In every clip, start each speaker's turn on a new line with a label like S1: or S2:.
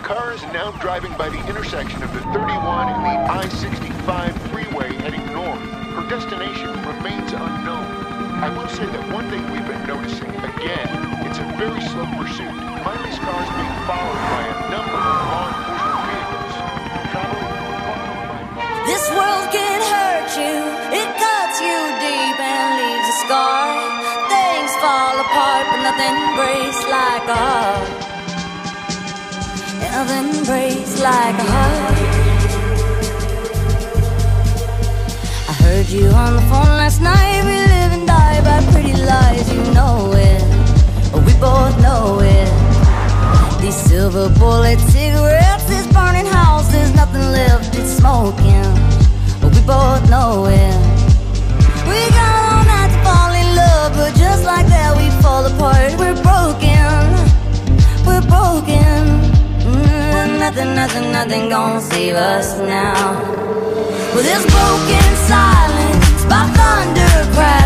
S1: car is now driving by the intersection of the 31 and the I-65 freeway heading north. Her destination remains unknown. I will say that one thing we've been noticing, again, it's a very slow pursuit. Miley's car is being followed by a number of law enforcement vehicles.
S2: This world can hurt you, it cuts you deep and leaves a scar. Things fall apart, but nothing breaks like a. Nothing breaks like a heart. I heard you on the phone last night. Nothing, nothing, nothing gonna save us now. With this broken silence, by thunder crashing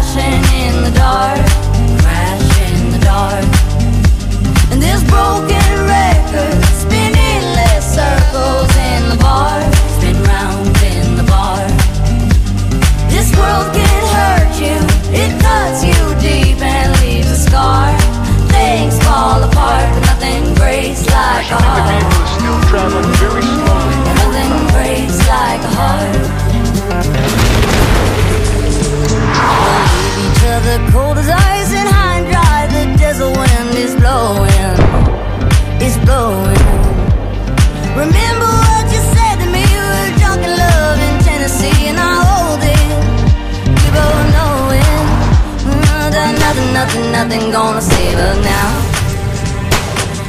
S2: nothing, nothing, nothing gonna save us now.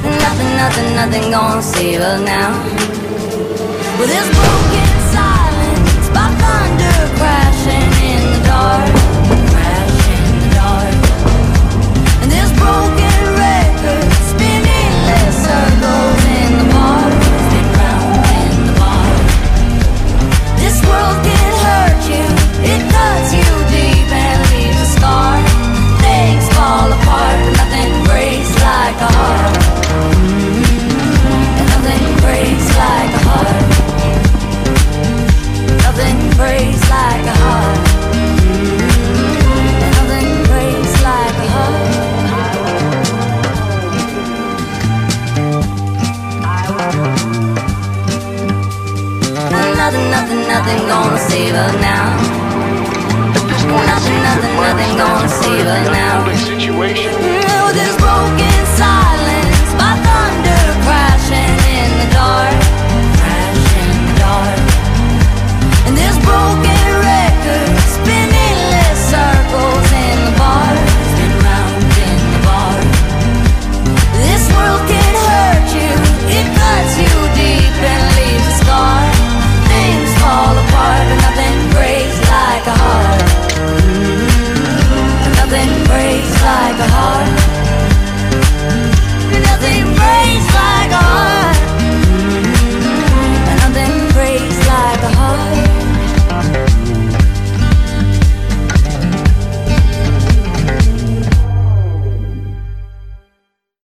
S2: Nothing, nothing, nothing gonna save us now. With this broken Nothing, gonna save us now.